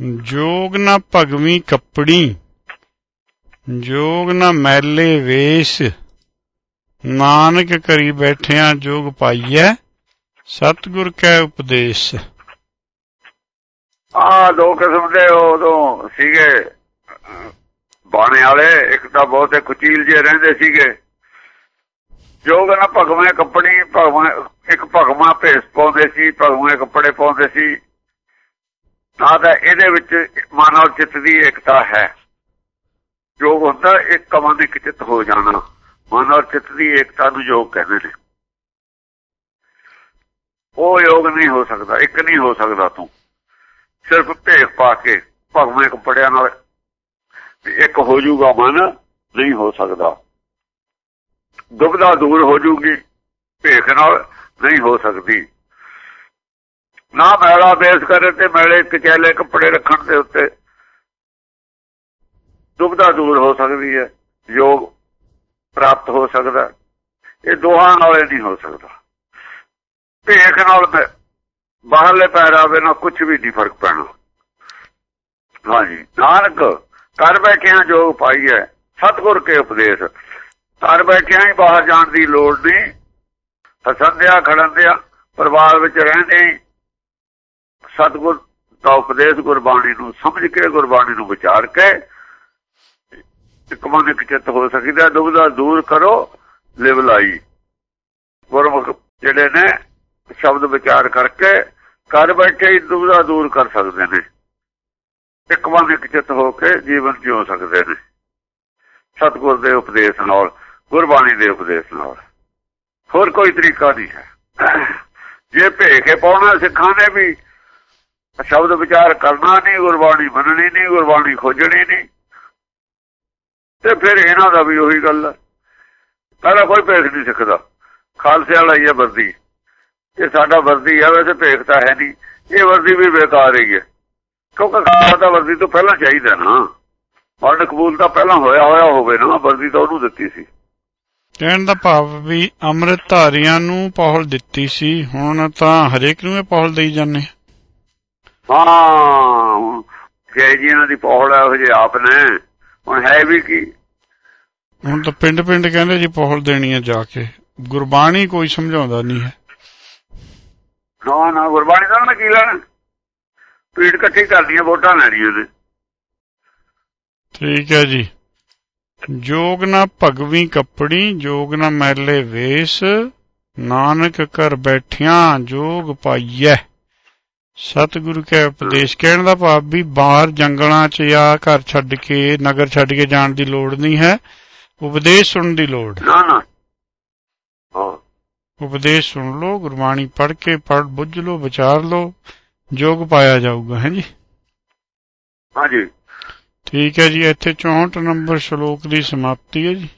ਜੋਗ ਨਾ ਭਗਵੀ ਕੱਪੜੀ, ਜੋਗ ਨਾ ਮੈਲੇ ਵੇਸ਼। ਨਾਨਕ ਕਰੀ ਬੈਠਿਆ ਜੋਗ ਪਾਈਐ, ਸਤਿਗੁਰ ਕੈ ਉਪਦੇਸ਼। ਆ ਦੋ ਕਿਸਮ ਦੇ ਉਦੋਂ ਸੀਗੇ, ਬਾਣੇ ਵਾਲੇ, ਇੱਕ ਤਾਂ ਬਹੁਤੇ ਕੁਚੀਲ ਜੇ ਰਹਿੰਦੇ ਸੀਗੇ। ਜੋਗ ਨਾ ਭਗਵੇਂ ਕੱਪੜੀ, ਭਗਵਾਂ, ਇੱਕ ਭਗਵਾਂ ਭੇਸ ਪਾਉਂਦੇ ਸੀ, ਭਗਵੇਂ ਕੱਪੜੇ ਪਾਉਂਦੇ ਸੀ। ਨਾ ਤਾਂ ਇਹਦੇ ਵਿੱਚ ਮਾਨਵ ਚਿੱਤ ਦੀ ਏਕਤਾ ਹੈ। ਯੋਗ ਹੁੰਦਾ ਇੱਕ ਕਮਨ ਇੱਕ ਚਿੱਤ ਹੋ ਜਾਣਾ। ਮਨ ਔਰ ਚਿੱਤ ਦੀ ਏਕਤਾ ਨੂੰ ਯੋਗ ਕਹਿੰਦੇ ਨੇ। ਉਹ ਯੋਗ ਨਹੀਂ ਹੋ ਸਕਦਾ, ਇੱਕ ਨਹੀਂ ਹੋ ਸਕਦਾ ਤੂੰ। ਸਿਰਫ ਭੇਖ ਪਾ ਕੇ ਭਗਵੇਂ ਕੱਪੜਿਆਂ ਨਾਲ ਇੱਕ ਹੋ ਜਾਊਗਾ ਮਨ, ਨਹੀਂ ਹੋ ਸਕਦਾ। ਦੁਬਦਾ ਦੂਰ ਹੋ ਜੂਗੀ ਭੇਖ ਨਾਲ ਨਹੀਂ ਹੋ ਸਕਦੀ। ਨਾ ਮੈਲਾ ਬੇਸ ਕਰੇ ਤੇ ਮੈਲੇ ਕਚੈਲੇ ਕੱਪੜੇ ਰੱਖਣ ਦੇ ਉੱਤੇ। ਦੁਬਦਾ ਦੂਰ ਹੋ ਸਕਦੀ ਹੈ, ਯੋਗ ਪ੍ਰਾਪਤ ਹੋ ਸਕਦਾ। ਇਹ ਦੋਹਾਂ ਨਾਲ ਨਹੀਂ ਹੋ ਸਕਦਾ। ਭੇਖ ਨਾਲ ਬਾਹਰਲੇ ਪਹਿਰਾਵੇ ਨਾਲ ਕੁਝ ਵੀ ਨਹੀਂ ਫ਼ਰਕ ਪੈਣਾ। ਹਾਂਜੀ, ਨਾਨਕ ਕਰ ਬੈਠਿਆਂ ਜੋ ਪਾਈ ਹੈ, ਸਤਗੁਰ ਕੇ ਉਪਦੇਸ਼। ਘਰ ਬੈਠਿਆਂ ਹੀ ਬਾਹਰ ਜਾਣ ਦੀ ਲੋੜ ਨਹੀਂ। ਹਸੰਦਿਆ ਖੜੰਦਿਆ ਪਰਿਵਾਰ ਵਿੱਚ ਰਹਿੰਦੇ ਸਤਗੁਰ ਦਾ ਉਪਦੇਸ਼ ਗੁਰਬਾਣੀ ਨੂੰ ਸਮਝ ਕੇ, ਗੁਰਬਾਣੀ ਨੂੰ ਵਿਚਾਰ ਕੇ, ਇੱਕ ਮਨ ਇੱਕ ਚਿੱਤ ਹੋ ਸਕਦਾ ਦੁਬਦਾ ਦੂਰ ਕਰੋ, ਲਿਵ ਲਾਈ ਗੁਰਮੁਖ ਜਿਹੜੇ ਨੇ, ਸ਼ਬਦ ਵਿਚਾਰ ਕਰਕੇ ਘਰ ਬੈਠੇ ਹੀ ਦੁਬਦਾ ਦੂਰ ਕਰ ਸਕਦੇ ਨੇ। ਇੱਕ ਮਨ ਇੱਕ ਚਿੱਤ ਹੋ ਕੇ ਜੀਵਨ ਜਿਉ ਸਕਦੇ ਨੇ। ਸਤਗੁਰ ਦੇ ਉਪਦੇਸ਼ ਨਾਲ, ਗੁਰਬਾਣੀ ਦੇ ਉਪਦੇਸ਼ ਨਾਲ। ਹੋਰ ਕੋਈ ਤਰੀਕਾ ਨਹੀਂ ਹੈ। ਜੇ ਭੇਖੇ ਪਾਉਣਾ ਸਿੱਖਾਂ ਨੇ ਵੀ ਸ਼ਬਦ ਵਿਚਾਰ ਕਰਨਾ ਨਹੀਂ, ਗੁਰਬਾਣੀ ਮੰਨਣੀ ਨਹੀਂ, ਗੁਰਬਾਣੀ ਖੋਜਣੀ ਨਹੀਂ। ਤੇ ਫਿਰ ਇਹਨਾਂ ਦਾ ਵੀ ਉਹੀ ਗੱਲ ਹੈ ਪਹਿਲਾਂ ਕੋਈ ਭੇਖ ਨਹੀਂ ਸਿੱਖਦਾ। ਖਾਲਸੇ ਵਾਲਾ ਹੀ ਹੈ ਵਰਦੀ। ਇਹ ਸਾਡਾ ਵਰਦੀ ਹੈ ਵੈਸੇ ਭੇਖ ਤਾਂ ਹੈ ਨਹੀਂ। ਇਹ ਵਰਦੀ ਵੀ ਬੇਕਾਰ ਹੀ ਹੈ ਕਿਉਂਕਿ ਖਾਲਸਾ ਤਾਂ ਵਰਦੀ ਤੋਂ ਪਹਿਲਾਂ ਚਾਹੀਦਾ ਨਾ। ਮਰਨ ਕਬੂਲ ਤਾਂ ਪਹਿਲਾਂ ਹੋਇਆ ਹੋਇਆ ਹੋਵੇ ਨਾ, ਵਰਦੀ ਤਾਂ ਉਹਨੂੰ ਦਿੱਤੀ ਸੀ। ਕਹਿਣ ਦਾ ਭਾਵ ਵੀ ਅੰਮ੍ਰਿਤ ਧਾਰੀਆਂ ਨੂੰ ਪੌਲ ਦਿੱਤੀ ਸੀ। ਹੁਣ ਤਾਂ ਹਰੇਕ ਨੂੰ ਇਹ ਪੌਲ ਦੇਈ ਜਾਂਦੇ ਹਾਂ ਜੈ ਜੀਆਂ ਦੀ ਪੌੜ ਹੈ ਉਹ ਜੇ ਆਪ ਨੇ। ਹੁਣ ਹੈ ਵੀ ਕੀ? ਹੁਣ ਤਾਂ ਪਿੰਡ ਪਿੰਡ ਕਹਿੰਦੇ ਜੀ ਪੌਲ ਦੇਣੀ ਹੈ ਜਾ ਕੇ। ਗੁਰਬਾਣੀ ਕੋਈ ਸਮਝਾਉਂਦਾ ਨਹੀਂ ਹੈ। ਨਾ ਨਾ ਗੁਰਬਾਣੀ ਦਾ ਨਾ ਕੀ ਲੈਣਾ? ਪੀੜ ਇਕੱਠੀ ਕਰਦੀਆਂ ਵੋਟਾਂ ਲੈਣੀਆਂ ਨੇ ਠੀਕ ਹੈ ਜੀ। ਜੋਗ ਨਾ ਭਗਵੀ ਕੱਪੜੀ ਜੋਗ ਨਾ ਮੈਲੇ ਵੇਸ। ਨਾਨਕ ਕਰ ਬੈਠਿਆਂ ਜੋਗ ਪਾਈਐ। ਸਤਿਗੁਰੂ ਕੈ ਉਪਦੇਸ਼ ਕਹਿਣ ਦਾ ਭਾਵ ਵੀ ਬਾਹਰ ਜੰਗਲਾਂ 'ਚ ਜਾਂ ਘਰ ਛੱਡ ਕੇ ਨਗਰ ਛੱਡ ਕੇ ਜਾਣ ਦੀ ਲੋੜ ਨਹੀਂ ਹੈ। ਉਪਦੇਸ਼ ਸੁਣਨ ਦੀ ਲੋੜ। ਨਾ ਨਾ। ਹਾਂ। ਉਪਦੇਸ਼ ਸੁਣ ਲਓ ਗੁਰਬਾਣੀ ਪੜ੍ਹ ਕੇ ਪੜ੍ਹ ਬੁੱਝ ਲਓ ਵਿਚਾਰ ਲਓ ਜੋਗ ਪਾਇਆ ਜਾਊਗਾ ਹੈ ਜੀ? ਹਾਂਜੀ। ਠੀਕ ਹੈ ਜੀ ਇੱਥੇ 64 ਨੰਬਰ ਸ਼ਲੋਕ ਦੀ ਸਮਾਪਤੀ ਹੈ ਜੀ।